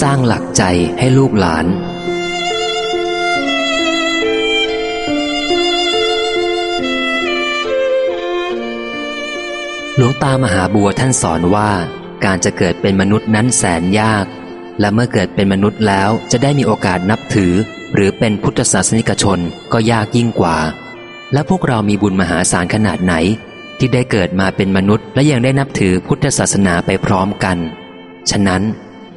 สร้างหลักใจให้ลูกหลาน หลวงตามหาบัวท่านสอนว่าการจะเกิดเป็นมนุษย์นั้นแสนยาก และเมื่อเกิดเป็นมนุษย์แล้วจะได้มีโอกาสนับถือ หรือเป็นพุทธศาสนิกชนก็ยากยิ่งกว่า และพวกเรามีบุญมหาศาลขนาดไหน ที่ได้เกิดมาเป็นมนุษย์ และยังได้นับถือพุทธศาสนาไปพร้อมกัน ฉะนั้น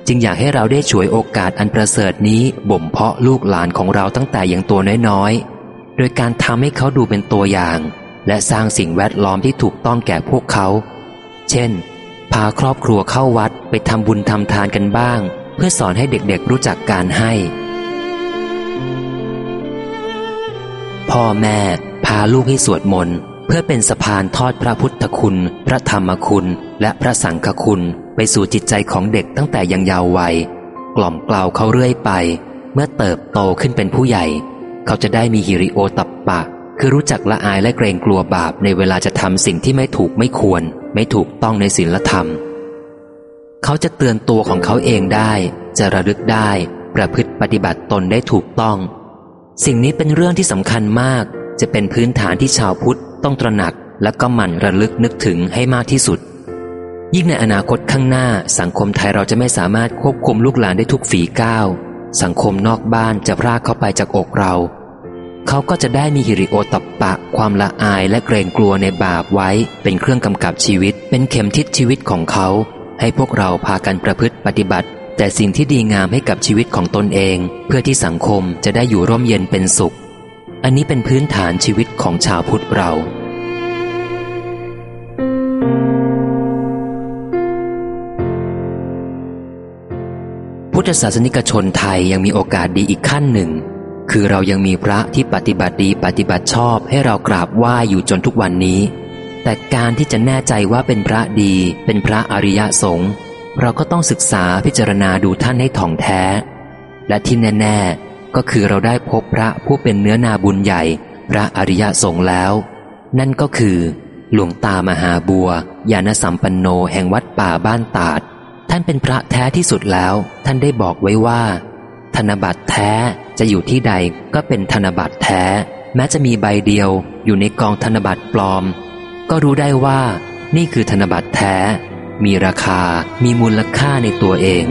จึงอยากให้เราได้ฉวยโอกาสอันประเสริฐนี้บ่มเพาะลูกหลานของเราตั้งแต่ยังตัวน้อยๆ โดยการทำให้เขาดูเป็นตัวอย่าง และสร้างสิ่งแวดล้อมที่ถูกต้องแก่พวกเขา เช่น พาครอบครัวเข้าวัดไปทำบุญทำทานกันบ้าง เพื่อสอนให้เด็กๆรู้จักการให้ พ่อแม่พาลูกให้สวดมนต์ เพื่อเป็นสะพานทอดพระพุทธคุณ พระธรรมคุณ และพระสังฆคุณ ไปสู่จิตใจของเด็กตั้งแต่ยังเยาว์วัย กล่อมกล่าวเขาเรื่อยไป เมื่อเติบโตขึ้นเป็นผู้ใหญ่ เขาจะได้มีฮิริโอตับปะ คือรู้จักละอายและเกรงกลัวบาปในเวลาจะทำสิ่งที่ไม่ถูกไม่ควร ไม่ถูกต้องในศีลธรรม เขาจะเตือนตัวของเขาเองได้ จะระลึกได้ ประพฤติปฏิบัติตนได้ถูกต้อง สิ่งนี้เป็นเรื่องที่สำคัญมาก จะเป็นพื้นฐานที่ชาวพุทธ ต้องตระหนักและก็หมั่นระลึกนึกถึงให้มากที่สุด ยิ่งในอนาคตข้างหน้า สังคมไทยเราจะไม่สามารถควบคุมลูกหลานได้ทุกฝีก้าว สังคมนอกบ้านจะพรากเข้าไปจากอกเรา เขาก็จะได้มีหิริโอตัปปะ ความละอายและเกรงกลัวในบาปไว้ เป็นเครื่องกำกับชีวิต เป็นเข็มทิศชีวิตของเขา ให้พวกเราพากันประพฤติปฏิบัติ แต่สิ่งที่ดีงามให้กับชีวิตของตนเอง เพื่อที่สังคมจะได้อยู่ร่มเย็นเป็นสุข อันนี้เป็นพื้นฐานชีวิตของชาวพุทธเรา พุทธศาสนิกชนไทยยังมีโอกาสดีอีกขั้นหนึ่ง คือเรายังมีพระที่ปฏิบัติดีปฏิบัติชอบให้เรากราบไหว้อยู่จนทุกวันนี้ แต่การที่จะแน่ใจว่าเป็นพระดีเป็นพระอริยสงฆ์เราก็ต้องศึกษาพิจารณาดูท่านให้ถ่องแท้ และที่แน่ๆ ก็คือเราได้พบพระผู้เป็นเนื้อนาบุญใหญ่ พระอริยสงฆ์แล้ว นั่นก็คือ หลวงตามหาบัวยานสัมปันโนแห่งวัดป่าบ้านตาด ท่านเป็นพระแท้ที่สุดแล้ว ท่านได้บอกไว้ว่า ธนบัตรแท้จะอยู่ที่ใดก็เป็นธนบัตรแท้ แม้จะมีใบเดียวอยู่ในกองธนบัตรปลอม ก็รู้ได้ว่า นี่คือธนบัตรแท้ มีราคา มีมูลค่าในตัวเอง